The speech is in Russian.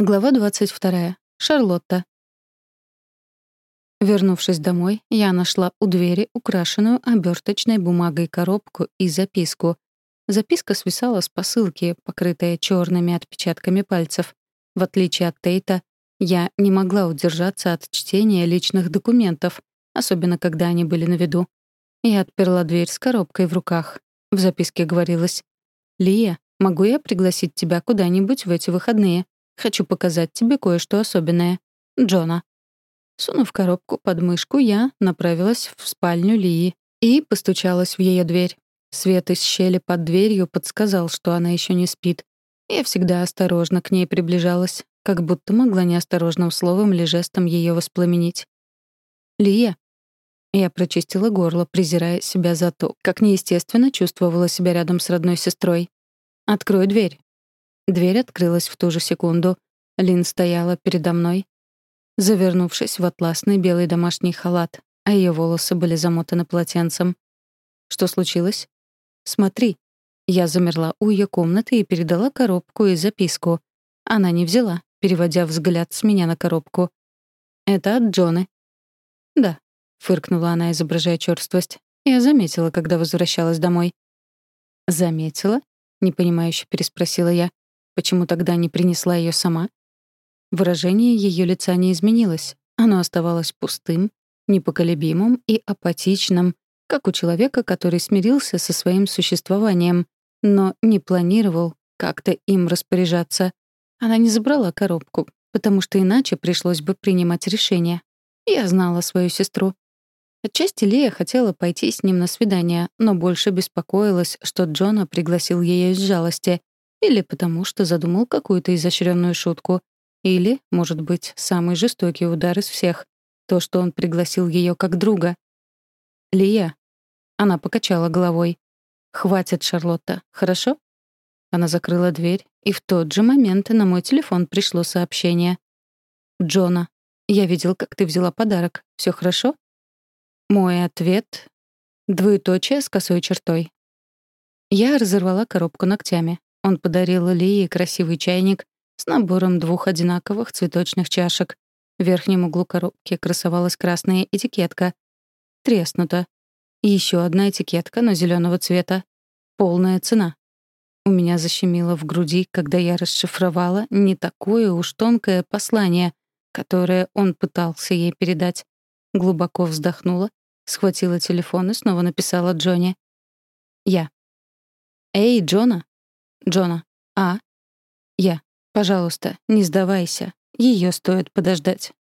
Глава 22. Шарлотта. Вернувшись домой, я нашла у двери украшенную оберточной бумагой коробку и записку. Записка свисала с посылки, покрытая черными отпечатками пальцев. В отличие от Тейта, я не могла удержаться от чтения личных документов, особенно когда они были на виду. Я отперла дверь с коробкой в руках. В записке говорилось «Лия, могу я пригласить тебя куда-нибудь в эти выходные?» Хочу показать тебе кое-что особенное. Джона». Сунув коробку под мышку, я направилась в спальню Лии и постучалась в ее дверь. Свет из щели под дверью подсказал, что она еще не спит. Я всегда осторожно к ней приближалась, как будто могла неосторожным словом или жестом ее воспламенить. «Лия». Я прочистила горло, презирая себя за то, как неестественно чувствовала себя рядом с родной сестрой. «Открой дверь». Дверь открылась в ту же секунду. Лин стояла передо мной, завернувшись в атласный белый домашний халат, а ее волосы были замотаны полотенцем. Что случилось? Смотри. Я замерла у ее комнаты и передала коробку и записку. Она не взяла, переводя взгляд с меня на коробку. «Это от Джоны». «Да», — фыркнула она, изображая чёрствость. «Я заметила, когда возвращалась домой». «Заметила?» — непонимающе переспросила я. Почему тогда не принесла ее сама? Выражение ее лица не изменилось. Оно оставалось пустым, непоколебимым и апатичным, как у человека, который смирился со своим существованием, но не планировал как-то им распоряжаться. Она не забрала коробку, потому что иначе пришлось бы принимать решение. Я знала свою сестру. Отчасти Лея хотела пойти с ним на свидание, но больше беспокоилась, что Джона пригласил ее из жалости, или потому что задумал какую-то изощренную шутку. Или, может быть, самый жестокий удар из всех. То, что он пригласил ее как друга. «Лия». Она покачала головой. «Хватит, Шарлотта, хорошо?» Она закрыла дверь, и в тот же момент на мой телефон пришло сообщение. «Джона, я видел, как ты взяла подарок. Все хорошо?» Мой ответ — двоеточие с косой чертой. Я разорвала коробку ногтями. Он подарил Лии красивый чайник с набором двух одинаковых цветочных чашек. В верхнем углу коробки красовалась красная этикетка. Треснута. И еще одна этикетка, но зеленого цвета. Полная цена. У меня защемило в груди, когда я расшифровала не такое уж тонкое послание, которое он пытался ей передать. Глубоко вздохнула, схватила телефон и снова написала Джонни. Я. «Эй, Джона, Джона. А? Я. Пожалуйста, не сдавайся. Ее стоит подождать.